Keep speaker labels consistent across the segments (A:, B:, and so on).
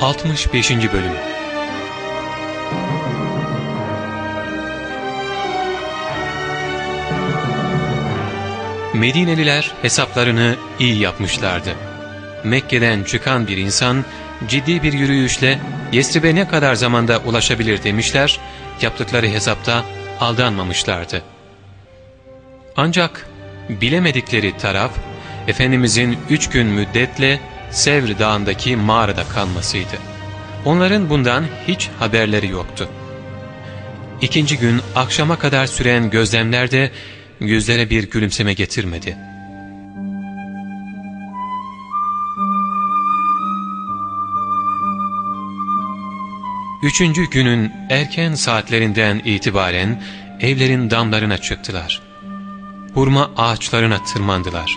A: 65. Bölüm Medineliler hesaplarını iyi yapmışlardı. Mekke'den çıkan bir insan ciddi bir yürüyüşle Yesrib'e ne kadar zamanda ulaşabilir demişler, yaptıkları hesapta aldanmamışlardı. Ancak bilemedikleri taraf, Efendimizin üç gün müddetle Sevr Dağı'ndaki mağarada kalmasıydı. Onların bundan hiç haberleri yoktu. İkinci gün akşama kadar süren gözlemler de yüzlere bir gülümseme getirmedi. Üçüncü günün erken saatlerinden itibaren evlerin damlarına çıktılar. Hurma ağaçlarına tırmandılar.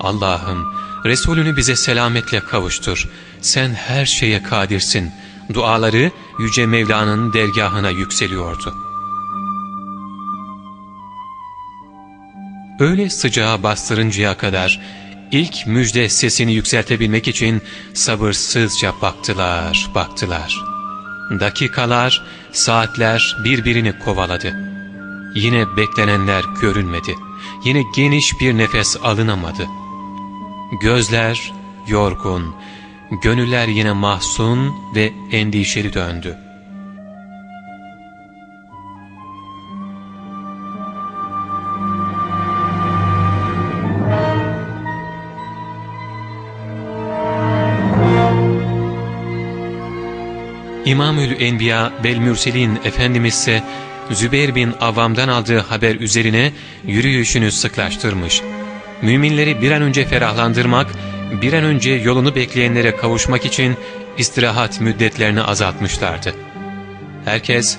A: Allah'ım Resulünü bize selametle kavuştur. Sen her şeye kadirsin. Duaları Yüce Mevla'nın dergahına yükseliyordu. Öyle sıcağa bastırıncaya kadar ilk müjde sesini yükseltebilmek için sabırsızca baktılar, baktılar. Dakikalar, saatler birbirini kovaladı. Yine beklenenler görünmedi. Yine geniş bir nefes alınamadı. Gözler yorgun, gönüller yine mahzun ve endişeli döndü. İmamül Enbiya Belmürselin Efendimiz ise Zübeyir bin Avam'dan aldığı haber üzerine yürüyüşünü sıklaştırmış. Müminleri bir an önce ferahlandırmak, bir an önce yolunu bekleyenlere kavuşmak için istirahat müddetlerini azaltmışlardı. Herkes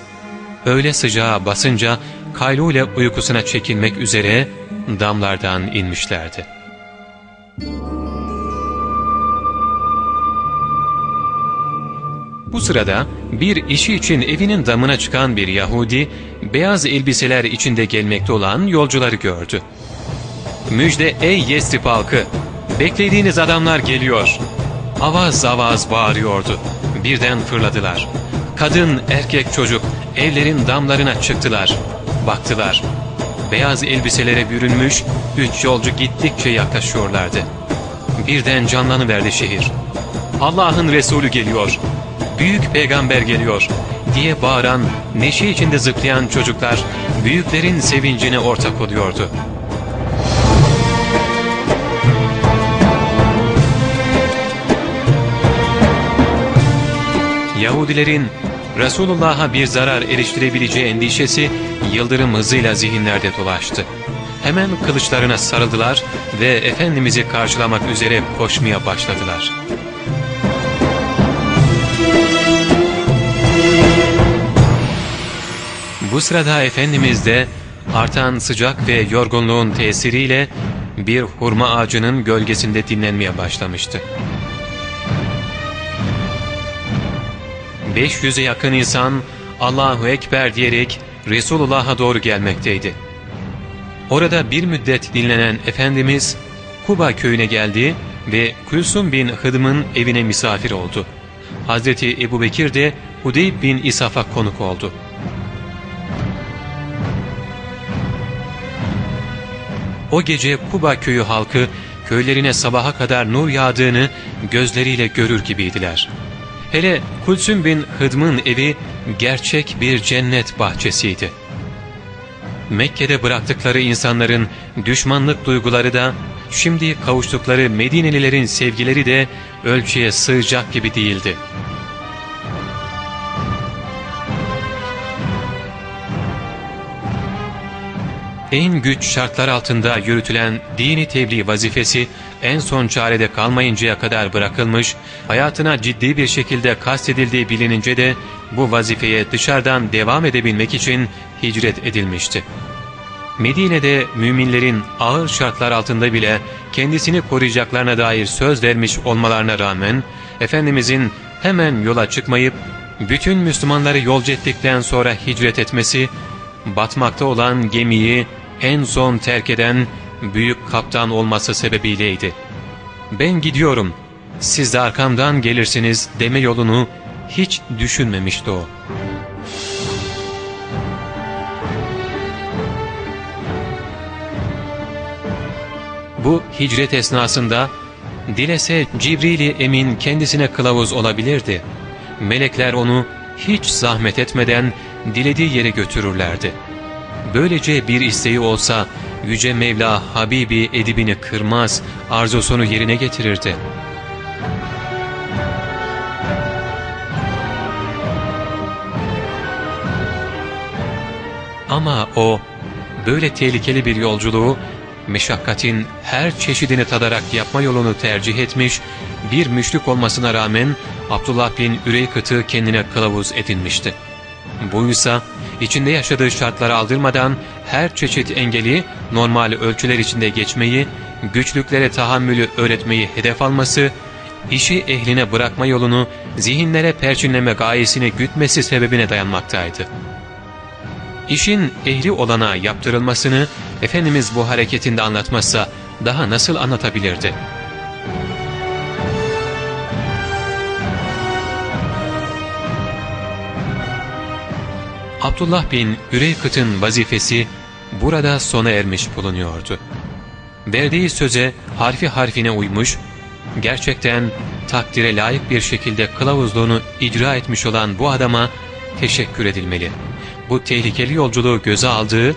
A: öyle sıcağa basınca kaylule uykusuna çekilmek üzere damlardan inmişlerdi. Bu sırada bir işi için evinin damına çıkan bir Yahudi, beyaz elbiseler içinde gelmekte olan yolcuları gördü. ''Müjde ey Yestrip halkı, beklediğiniz adamlar geliyor.'' Avaz avaz bağırıyordu. Birden fırladılar. Kadın, erkek, çocuk evlerin damlarına çıktılar. Baktılar. Beyaz elbiselere bürünmüş üç yolcu gittikçe yaklaşıyorlardı. Birden canlanıverdi şehir. Allah'ın Resulü geliyor büyük peygamber geliyor diye bağıran, neşe içinde zıplayan çocuklar büyüklerin sevincine ortak oluyordu. Yahudilerin Resulullah'a bir zarar eriştirebileceği endişesi yıldırım hızıyla zihinlerde dolaştı. Hemen kılıçlarına sarıldılar ve Efendimiz'i karşılamak üzere koşmaya başladılar. Bu sırada Efendimiz de artan sıcak ve yorgunluğun tesiriyle bir hurma ağacının gölgesinde dinlenmeye başlamıştı. 500'e yakın insan Allahu Ekber diyerek Resulullah'a doğru gelmekteydi. Orada bir müddet dinlenen Efendimiz Kuba köyüne geldi ve Kulsum bin Hıdım'ın evine misafir oldu. Hazreti Ebu Bekir de Hudeyb bin İsaf'a konuk oldu. O gece Kuba köyü halkı köylerine sabaha kadar nur yağdığını gözleriyle görür gibiydiler. Hele Kulsüm bin Hıdm'ın evi gerçek bir cennet bahçesiydi. Mekke'de bıraktıkları insanların düşmanlık duyguları da, şimdi kavuştukları Medinelilerin sevgileri de ölçüye sığacak gibi değildi.'' en güç şartlar altında yürütülen dini tebliğ vazifesi en son çarede kalmayıncaya kadar bırakılmış, hayatına ciddi bir şekilde kastedildiği bilinince de bu vazifeye dışarıdan devam edebilmek için hicret edilmişti. Medine'de müminlerin ağır şartlar altında bile kendisini koruyacaklarına dair söz vermiş olmalarına rağmen, Efendimizin hemen yola çıkmayıp bütün Müslümanları yolcu ettikten sonra hicret etmesi, batmakta olan gemiyi en son terk eden büyük kaptan olması sebebiyleydi. ''Ben gidiyorum, siz de arkamdan gelirsiniz deme yolunu hiç düşünmemişti o. Bu hicret esnasında dilese Cibril-i Emin kendisine kılavuz olabilirdi. Melekler onu hiç zahmet etmeden dilediği yere götürürlerdi. Böylece bir isteği olsa Yüce Mevla Habibi edibini kırmaz, arzusunu yerine getirirdi. Ama o, böyle tehlikeli bir yolculuğu, meşakkatin her çeşidini tadarak yapma yolunu tercih etmiş, bir müşrik olmasına rağmen Abdullah bin Üreykıt'ı kendine kılavuz edinmişti. Buysa içinde yaşadığı şartları aldırmadan her çeşit engeli normal ölçüler içinde geçmeyi, güçlüklere tahammülü öğretmeyi hedef alması, işi ehline bırakma yolunu zihinlere perçinleme gayesini gütmesi sebebine dayanmaktaydı. İşin ehli olana yaptırılmasını Efendimiz bu hareketinde anlatmazsa daha nasıl anlatabilirdi? Abdullah bin Üreykıt'ın vazifesi burada sona ermiş bulunuyordu. Verdiği söze harfi harfine uymuş, gerçekten takdire layık bir şekilde kılavuzluğunu icra etmiş olan bu adama teşekkür edilmeli. Bu tehlikeli yolculuğu göze aldığı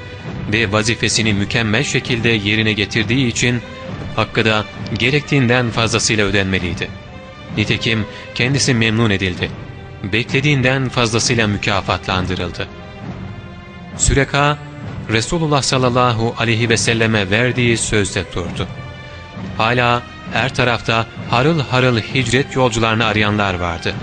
A: ve vazifesini mükemmel şekilde yerine getirdiği için hakkı da gerektiğinden fazlasıyla ödenmeliydi. Nitekim kendisi memnun edildi. Beklediğinden fazlasıyla mükafatlandırıldı. Süreka, Resulullah sallallahu aleyhi ve selleme verdiği sözde durdu. Hala her tarafta harıl harıl hicret yolcularını arayanlar vardı.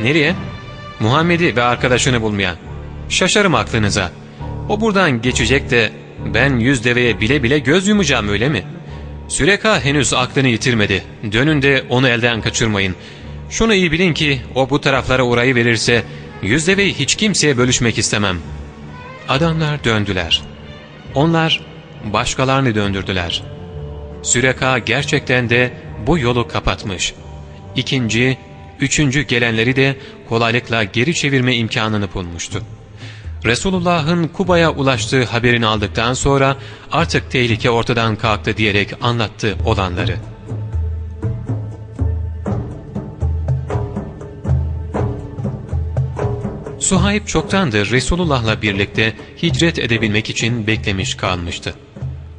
A: Nereye? Muhammed'i ve arkadaşını bulmaya. Şaşarım aklınıza. O buradan geçecek de ben yüz deveye bile bile göz yumacağım öyle mi? Süreka henüz aklını yitirmedi. Dönün de onu elden kaçırmayın. Şunu iyi bilin ki o bu taraflara uğrayı verirse yüz deveyi hiç kimseye bölüşmek istemem. Adamlar döndüler. Onlar başkalarını döndürdüler. Süreka gerçekten de bu yolu kapatmış. İkinci, üçüncü gelenleri de kolaylıkla geri çevirme imkanını bulmuştu. Resulullah'ın Kuba'ya ulaştığı haberini aldıktan sonra artık tehlike ortadan kalktı diyerek anlattı olanları. Suhayb çoktandır Resulullah'la birlikte hicret edebilmek için beklemiş kalmıştı.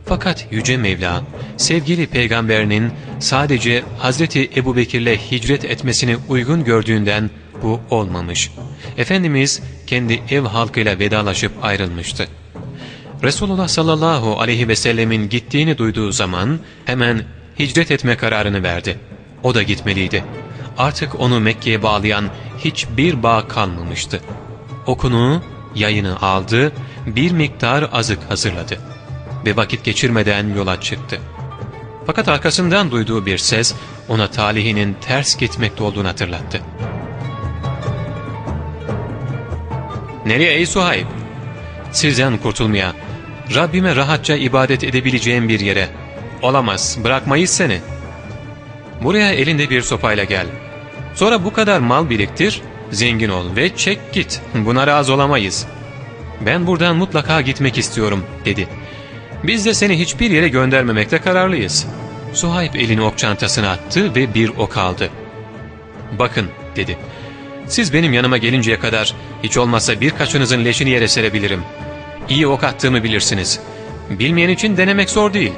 A: Fakat Yüce Mevla, sevgili peygamberinin sadece Hazreti Ebu Bekir'le hicret etmesini uygun gördüğünden bu olmamış. Efendimiz kendi ev halkıyla vedalaşıp ayrılmıştı. Resulullah sallallahu aleyhi ve sellemin gittiğini duyduğu zaman hemen hicret etme kararını verdi. O da gitmeliydi. Artık onu Mekke'ye bağlayan hiçbir bağ kalmamıştı. Okunu, yayını aldı, bir miktar azık hazırladı ve vakit geçirmeden yola çıktı. Fakat arkasından duyduğu bir ses ona talihinin ters gitmekte olduğunu hatırlattı. ''Nereye ey Suhayb? Sizden kurtulmaya, Rabbime rahatça ibadet edebileceğim bir yere. Olamaz, bırakmayız seni. Buraya elinde bir sopayla gel. Sonra bu kadar mal biriktir, zengin ol ve çek git. Buna razı olamayız. Ben buradan mutlaka gitmek istiyorum.'' dedi. Biz de seni hiçbir yere göndermemekte kararlıyız. Suhayb elini ok çantasına attı ve bir ok aldı. Bakın dedi. Siz benim yanıma gelinceye kadar hiç olmazsa birkaçınızın leşini yere serebilirim. İyi ok attığımı bilirsiniz. Bilmeyen için denemek zor değil.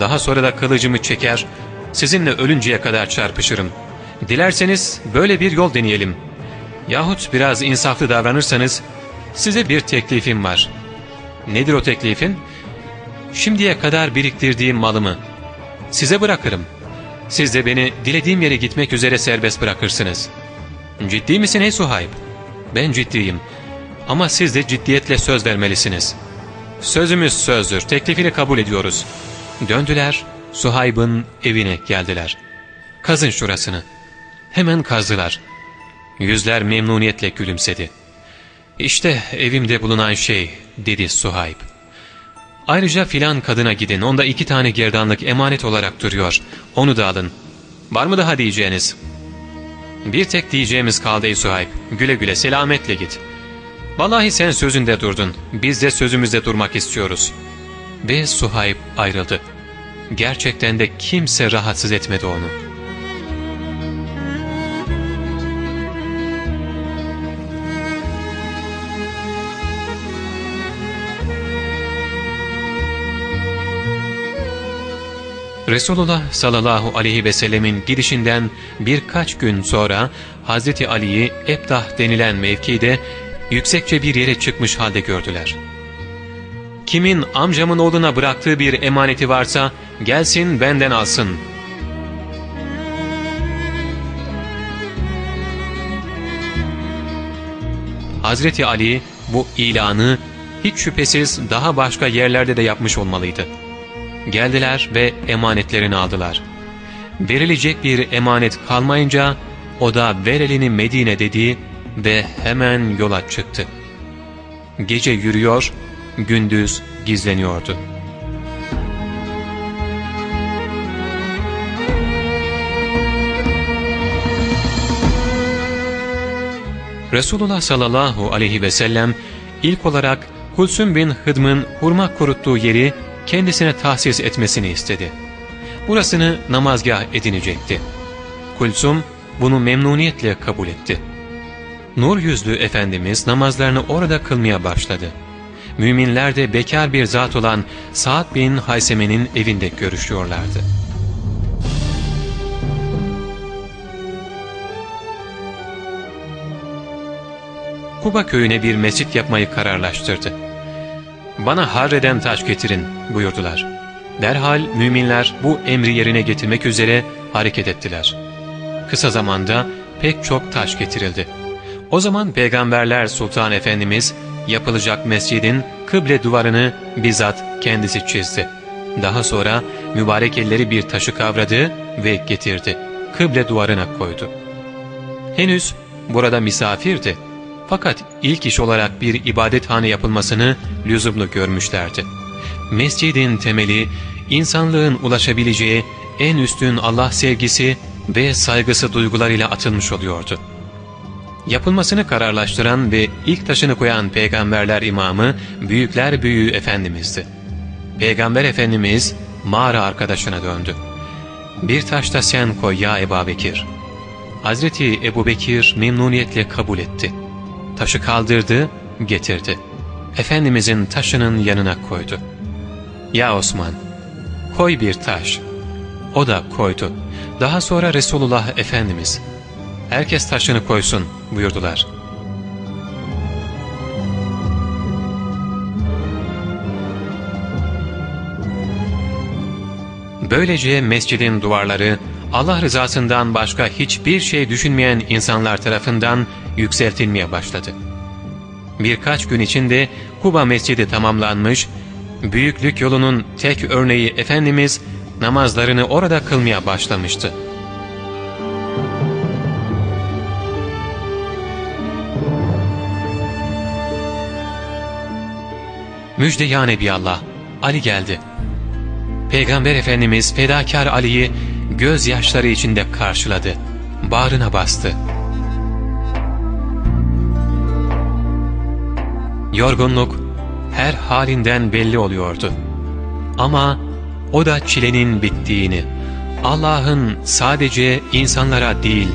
A: Daha sonra da kılıcımı çeker, sizinle ölünceye kadar çarpışırım. Dilerseniz böyle bir yol deneyelim. Yahut biraz insaflı davranırsanız size bir teklifim var. Nedir o teklifin? Şimdiye kadar biriktirdiğim malımı size bırakırım. Siz de beni dilediğim yere gitmek üzere serbest bırakırsınız. Ciddi misin ey Suhayb? Ben ciddiyim. Ama siz de ciddiyetle söz vermelisiniz. Sözümüz sözdür. Teklifini kabul ediyoruz. Döndüler. Suhayb'ın evine geldiler. Kazın şurasını. Hemen kazdılar. Yüzler memnuniyetle gülümsedi. İşte evimde bulunan şey dedi Suhayb. Ayrıca filan kadına gidin onda iki tane gerdanlık emanet olarak duruyor. Onu da alın. Var mı daha diyeceğiniz? Bir tek diyeceğimiz kaldı ey Suhayb. Güle güle selametle git. Vallahi sen sözünde durdun. Biz de sözümüzde durmak istiyoruz. Ve Suhayb ayrıldı. Gerçekten de kimse rahatsız etmedi onu.'' Resulullah sallallahu aleyhi ve sellemin gidişinden birkaç gün sonra Hazreti Ali'yi Ebdah denilen mevkide yüksekçe bir yere çıkmış halde gördüler. Kimin amcamın oğluna bıraktığı bir emaneti varsa gelsin benden alsın. Hazreti Ali bu ilanı hiç şüphesiz daha başka yerlerde de yapmış olmalıydı. Geldiler ve emanetlerini aldılar. Verilecek bir emanet kalmayınca o da ver Medine dedi ve hemen yola çıktı. Gece yürüyor, gündüz gizleniyordu. Resulullah sallallahu aleyhi ve sellem ilk olarak Kulsüm bin Hıdm'ın hurma kuruttuğu yeri kendisine tahsis etmesini istedi. Burasını namazgah edinecekti. Kulsum bunu memnuniyetle kabul etti. Nur yüzlü Efendimiz namazlarını orada kılmaya başladı. Müminler de bekar bir zat olan Sa'd bin Hayseme'nin evinde görüşüyorlardı. Kuba köyüne bir mescit yapmayı kararlaştırdı. ''Bana harreden taş getirin.'' buyurdular. Derhal müminler bu emri yerine getirmek üzere hareket ettiler. Kısa zamanda pek çok taş getirildi. O zaman Peygamberler Sultan Efendimiz yapılacak mescidin kıble duvarını bizzat kendisi çizdi. Daha sonra mübarek elleri bir taşı kavradı ve getirdi. Kıble duvarına koydu. Henüz burada misafirdi. Fakat ilk iş olarak bir ibadethane yapılmasını lüzumlu görmüşlerdi. Mescidin temeli, insanlığın ulaşabileceği en üstün Allah sevgisi ve saygısı duygularıyla atılmış oluyordu. Yapılmasını kararlaştıran ve ilk taşını koyan peygamberler imamı büyükler büyüğü Efendimiz'di. Peygamber Efendimiz mağara arkadaşına döndü. ''Bir taşta sen koy ya Ebu Bekir.'' Hazreti Ebu Bekir memnuniyetle kabul etti. Taşı kaldırdı, getirdi. Efendimizin taşının yanına koydu. ''Ya Osman, koy bir taş.'' O da koydu. Daha sonra Resulullah Efendimiz, ''Herkes taşını koysun.'' buyurdular. Böylece mescidin duvarları Allah rızasından başka hiçbir şey düşünmeyen insanlar tarafından yükseltilmeye başladı. Birkaç gün içinde Kuba Mescidi tamamlanmış, büyüklük yolunun tek örneği Efendimiz namazlarını orada kılmaya başlamıştı. Müjde ya Nebiallah, Ali geldi. Peygamber Efendimiz fedakar Ali'yi gözyaşları içinde karşıladı. Bağrına bastı. Yorgunluk her halinden belli oluyordu. Ama o da çilenin bittiğini, Allah'ın sadece insanlara değil,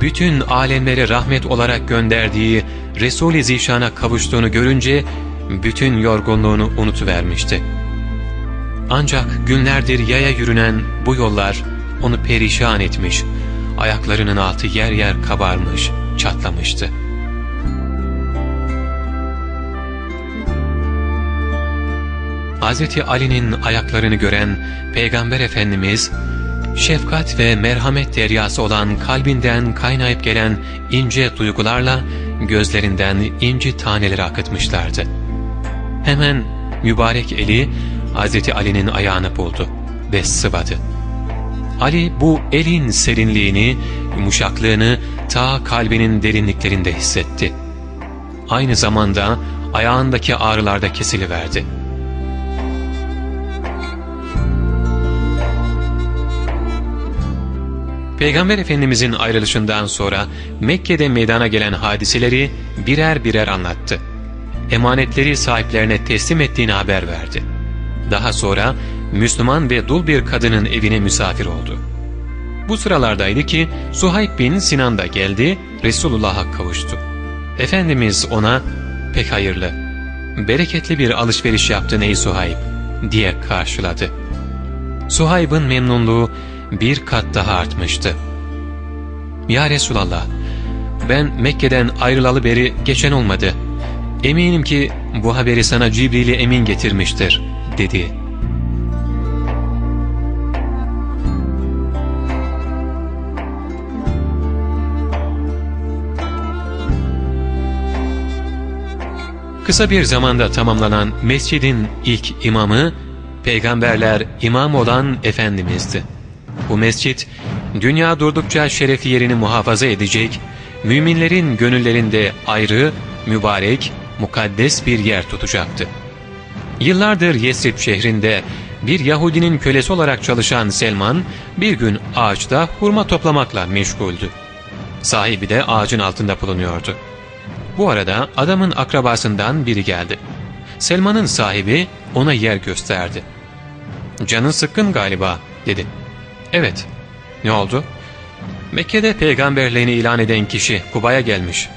A: bütün alemlere rahmet olarak gönderdiği Resul-i Zişan'a kavuştuğunu görünce bütün yorgunluğunu unutuvermişti. Ancak günlerdir yaya yürünen bu yollar onu perişan etmiş, ayaklarının altı yer yer kabarmış, çatlamıştı. Hz. Ali'nin ayaklarını gören Peygamber Efendimiz, şefkat ve merhamet deryası olan kalbinden kaynayıp gelen ince duygularla gözlerinden inci taneleri akıtmışlardı. Hemen mübarek eli Hz. Ali'nin ayağını buldu ve sıvadı. Ali bu elin serinliğini, yumuşaklığını ta kalbinin derinliklerinde hissetti. aynı zamanda ayağındaki ağrılar da kesiliverdi. Peygamber Efendimizin ayrılışından sonra Mekke'de meydana gelen hadiseleri birer birer anlattı. Emanetleri sahiplerine teslim ettiğini haber verdi. Daha sonra Müslüman ve dul bir kadının evine misafir oldu. Bu sıralardaydı ki Suhayb bin Sinan da geldi, Resulullah'a kavuştu. Efendimiz ona pek hayırlı, bereketli bir alışveriş yaptın ey Suhayb diye karşıladı. Suhayb'ın memnunluğu bir kat daha artmıştı. Ya Resulallah, ben Mekke'den ayrılalı beri geçen olmadı. Eminim ki bu haberi sana Cibril-i Emin getirmiştir, dedi. Kısa bir zamanda tamamlanan mescidin ilk imamı, peygamberler imam olan Efendimiz'di. Bu mescit, dünya durdukça şerefi yerini muhafaza edecek, müminlerin gönüllerinde ayrı, mübarek, mukaddes bir yer tutacaktı. Yıllardır Yesrib şehrinde bir Yahudinin kölesi olarak çalışan Selman, bir gün ağaçta hurma toplamakla meşguldü. Sahibi de ağacın altında bulunuyordu. Bu arada adamın akrabasından biri geldi. Selman'ın sahibi ona yer gösterdi. ''Canın sıkkın galiba'' dedi. ''Evet.'' ''Ne oldu?'' Mekke'de peygamberliğini ilan eden kişi Kuba'ya gelmiş.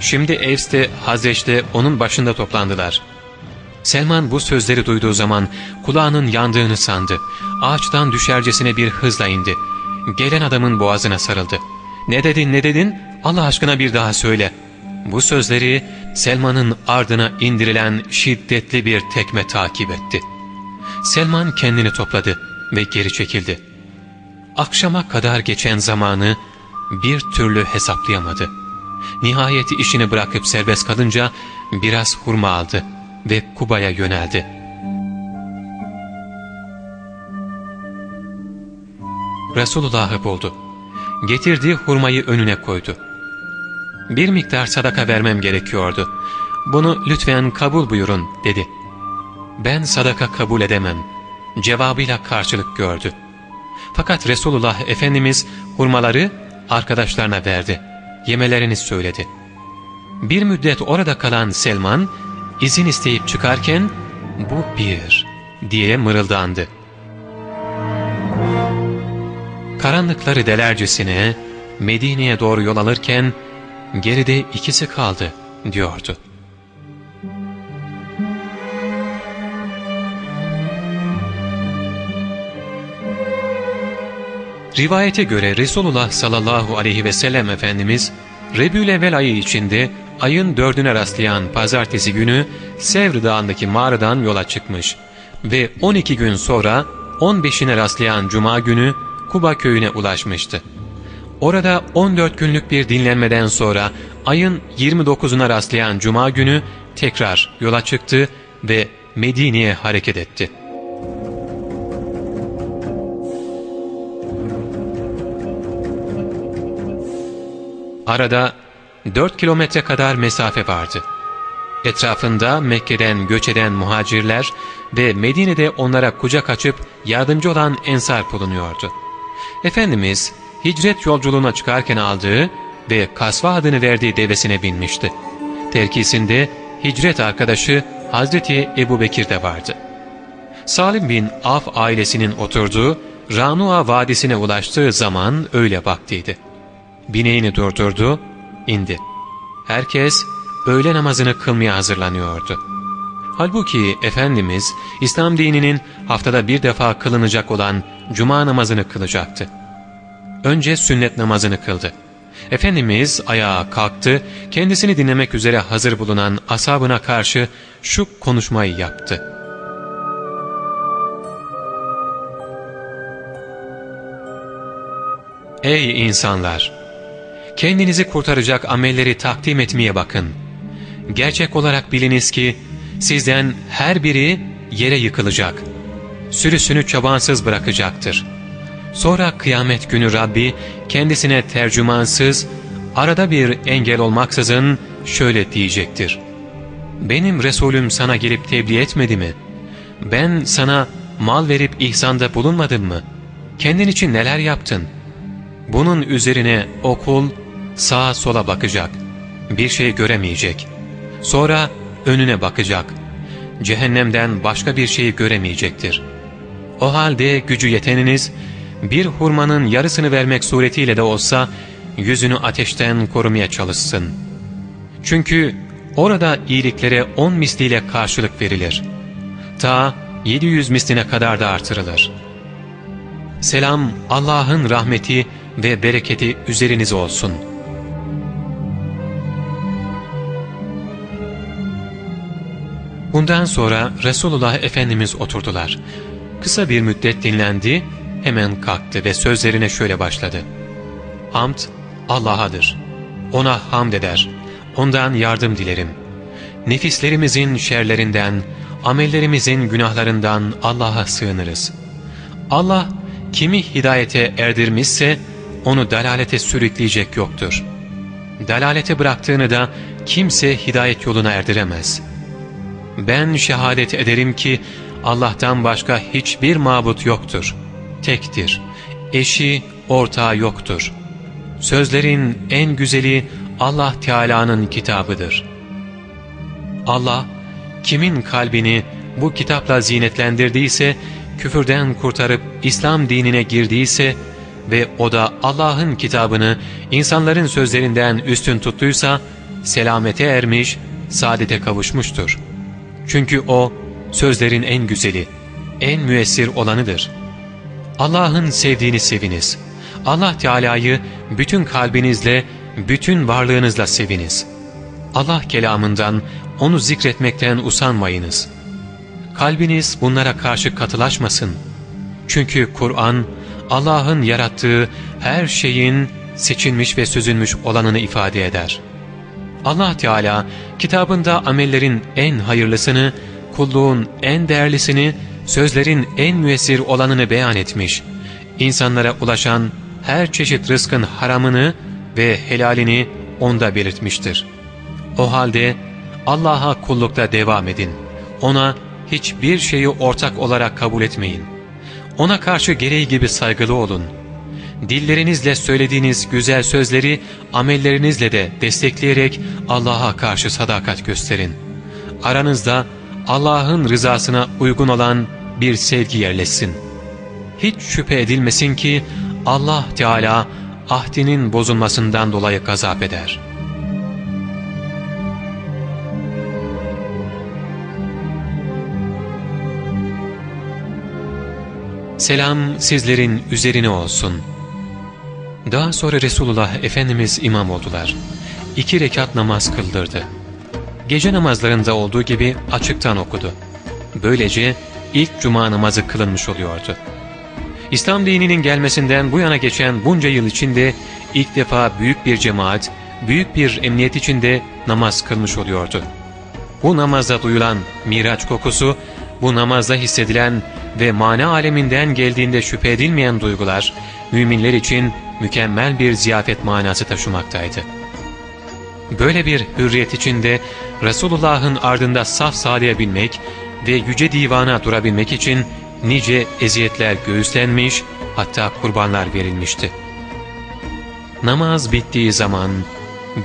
A: Şimdi Evs'te, Hazreç'te onun başında toplandılar. Selman bu sözleri duyduğu zaman kulağının yandığını sandı. Ağaçtan düşercesine bir hızla indi. Gelen adamın boğazına sarıldı. ''Ne dedin, ne dedin? Allah aşkına bir daha söyle.'' Bu sözleri Selman'ın ardına indirilen şiddetli bir tekme takip etti. Selman kendini topladı ve geri çekildi. Akşama kadar geçen zamanı bir türlü hesaplayamadı. Nihayet işini bırakıp serbest kalınca biraz hurma aldı ve Kuba'ya yöneldi. Resulullah'ı buldu. Getirdiği hurmayı önüne koydu bir miktar sadaka vermem gerekiyordu. Bunu lütfen kabul buyurun dedi. Ben sadaka kabul edemem. Cevabıyla karşılık gördü. Fakat Resulullah Efendimiz hurmaları arkadaşlarına verdi. Yemelerini söyledi. Bir müddet orada kalan Selman izin isteyip çıkarken bu bir diye mırıldandı. Karanlıkları delercesine Medine'ye doğru yol alırken geride ikisi kaldı diyordu. Rivayete göre Resulullah sallallahu aleyhi ve sellem Efendimiz Rebül ayı içinde ayın dördüne rastlayan pazartesi günü Sevr Dağı'ndaki mağaradan yola çıkmış ve 12 gün sonra 15'ine rastlayan cuma günü Kuba köyüne ulaşmıştı. Orada 14 günlük bir dinlenmeden sonra ayın 29'una rastlayan cuma günü tekrar yola çıktı ve Medine'ye hareket etti. Arada 4 kilometre kadar mesafe vardı. Etrafında Mekke'den göç eden muhacirler ve Medine'de onlara kucak açıp yardımcı olan ensar bulunuyordu. Efendimiz hicret yolculuğuna çıkarken aldığı ve Kasva adını verdiği devesine binmişti. Terkisinde hicret arkadaşı Hazreti Ebu Bekir de vardı. Salim bin Af ailesinin oturduğu Ranua Vadisi'ne ulaştığı zaman öyle vaktiydi. Bineğini durdurdu, indi. Herkes öğle namazını kılmaya hazırlanıyordu. Halbuki Efendimiz İslam dininin haftada bir defa kılınacak olan cuma namazını kılacaktı önce sünnet namazını kıldı. Efendimiz ayağa kalktı, kendisini dinlemek üzere hazır bulunan asabına karşı şu konuşmayı yaptı. Ey insanlar! Kendinizi kurtaracak amelleri takdim etmeye bakın. Gerçek olarak biliniz ki sizden her biri yere yıkılacak. Sürüsünü çobansız bırakacaktır.'' Sonra kıyamet günü Rabbi kendisine tercümansız, arada bir engel olmaksızın şöyle diyecektir. Benim Resulüm sana gelip tebliğ etmedi mi? Ben sana mal verip ihsanda bulunmadım mı? Kendin için neler yaptın? Bunun üzerine okul sağa sola bakacak. Bir şey göremeyecek. Sonra önüne bakacak. Cehennemden başka bir şeyi göremeyecektir. O halde gücü yeteniniz bir hurmanın yarısını vermek suretiyle de olsa yüzünü ateşten korumaya çalışsın. Çünkü orada iyiliklere on misliyle karşılık verilir. Ta 700 misline kadar da artırılır. Selam Allah'ın rahmeti ve bereketi üzerinize olsun. Bundan sonra Resulullah Efendimiz oturdular. Kısa bir müddet dinlendi, hemen kalktı ve sözlerine şöyle başladı. Hamd Allah'adır. Ona hamd eder. Ondan yardım dilerim. Nefislerimizin şerlerinden, amellerimizin günahlarından Allah'a sığınırız. Allah kimi hidayete erdirmişse onu dalalete sürükleyecek yoktur. Dalalete bıraktığını da kimse hidayet yoluna erdiremez. Ben şehadet ederim ki Allah'tan başka hiçbir mabut yoktur. Tektir. Eşi, ortağı yoktur. Sözlerin en güzeli Allah Teala'nın kitabıdır. Allah, kimin kalbini bu kitapla zinetlendirdiyse, küfürden kurtarıp İslam dinine girdiyse ve o da Allah'ın kitabını insanların sözlerinden üstün tuttuysa, selamete ermiş, saadete kavuşmuştur. Çünkü o, sözlerin en güzeli, en müessir olanıdır. Allah'ın sevdiğini seviniz. Allah Teala'yı bütün kalbinizle, bütün varlığınızla seviniz. Allah kelamından, onu zikretmekten usanmayınız. Kalbiniz bunlara karşı katılaşmasın. Çünkü Kur'an, Allah'ın yarattığı her şeyin seçilmiş ve sözülmüş olanını ifade eder. Allah Teala kitabında amellerin en hayırlısını, kulluğun en değerlisini, sözlerin en müessir olanını beyan etmiş. İnsanlara ulaşan her çeşit rızkın haramını ve helalini onda belirtmiştir. O halde Allah'a kullukta devam edin. Ona hiçbir şeyi ortak olarak kabul etmeyin. Ona karşı gereği gibi saygılı olun. Dillerinizle söylediğiniz güzel sözleri amellerinizle de destekleyerek Allah'a karşı sadakat gösterin. Aranızda Allah'ın rızasına uygun olan bir sevgi yerleşsin. Hiç şüphe edilmesin ki Allah Teala ahdinin bozulmasından dolayı gazap eder. Selam sizlerin üzerine olsun. Daha sonra Resulullah Efendimiz imam oldular. İki rekat namaz kıldırdı. Gece namazlarında olduğu gibi açıktan okudu. Böylece ilk cuma namazı kılınmış oluyordu. İslam dininin gelmesinden bu yana geçen bunca yıl içinde ilk defa büyük bir cemaat, büyük bir emniyet içinde namaz kılmış oluyordu. Bu namazda duyulan miraç kokusu, bu namazda hissedilen ve mana aleminden geldiğinde şüphe edilmeyen duygular, müminler için mükemmel bir ziyafet manası taşımaktaydı. Böyle bir hürriyet içinde Resulullah'ın ardında saf sağlayabilmek ve yüce divana durabilmek için nice eziyetler göğüslenmiş, hatta kurbanlar verilmişti. Namaz bittiği zaman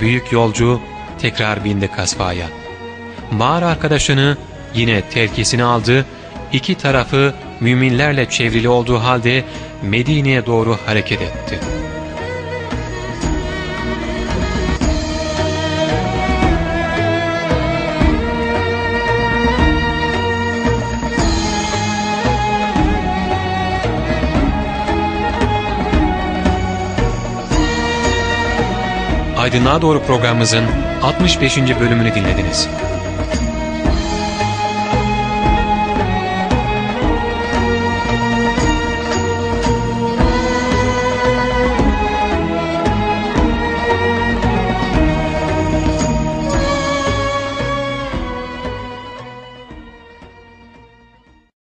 A: büyük yolcu tekrar bindi kasbaya. Mağara arkadaşını yine terkisini aldı, iki tarafı müminlerle çevrili olduğu halde Medine'ye doğru hareket etti. Aydınlığa Doğru programımızın 65. bölümünü dinlediniz.